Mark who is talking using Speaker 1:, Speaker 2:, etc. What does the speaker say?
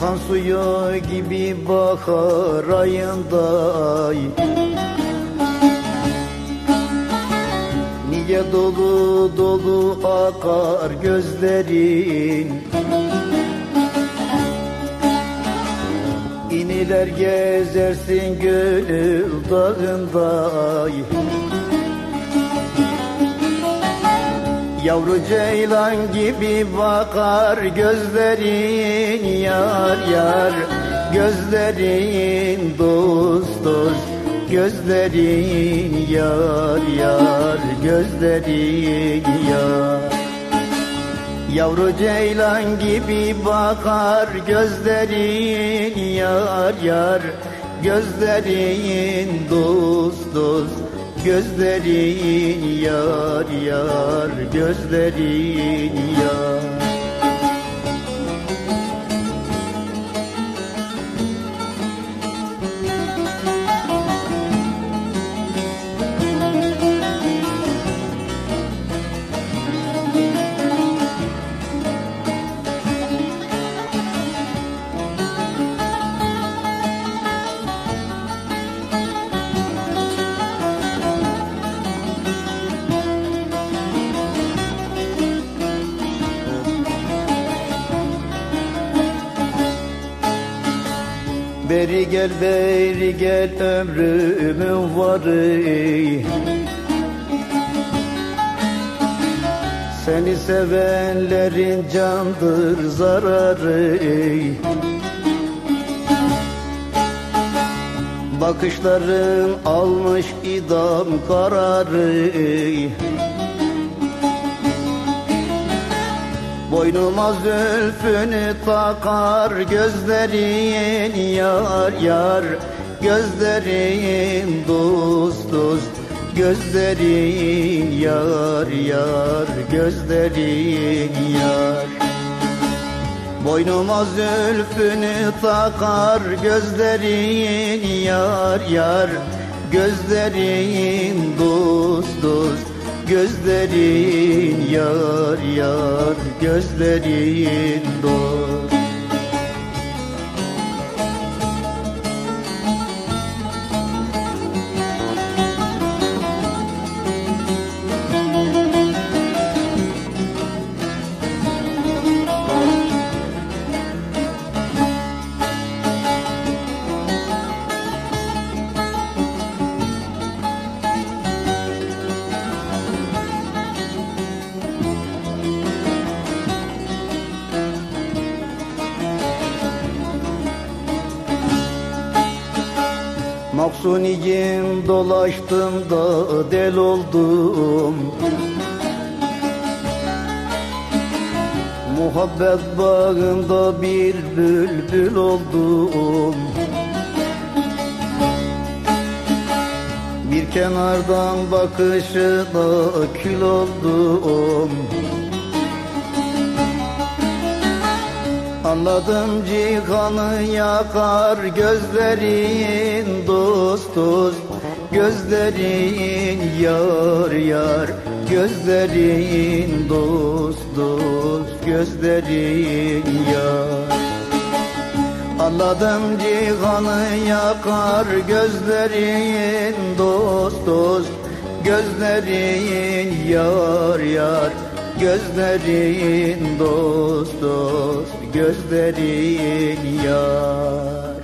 Speaker 1: Ceyhan suyu gibi bahar ayında Niye dolu dolu akar gözlerin? İniler gezersin gönül dağında Yavru ceylan gibi bakar gözlerin yar yar. Gözlerin dost dost Gözlerin yar yar. Gözlerin yar. Yavru ceylan gibi bakar gözlerin yar yar. Gözlerin dost dost Gözlerin yar yar Gözlerin yar Beri gel beri gel ömrümün varı. Seni sevenlerin candır zararı. Bakışların almış idam kararı Boynuma zülfünü takar gözlerin yar yar. Gözlerin dost dost Gözlerin yar yar. Gözlerin yar. Boynuma zülfünü takar gözlerin yar yar. Gözlerin dost dost Gözlerin yar yar Gözlerin dost Maksuniyim dolaştım da del oldum. Muhabbet bağında bir bülbül oldum. Bir kenardan bakışına kül oldum Anladım cihanı yakar gözlerin dost dost. Gözlerin yar yar Gözlerin dost dost. Gözlerin yar. Anladım cihanı yakar gözlerin dost dost. Gözlerin yar yar Gözlerin dost dost Gözlerin yar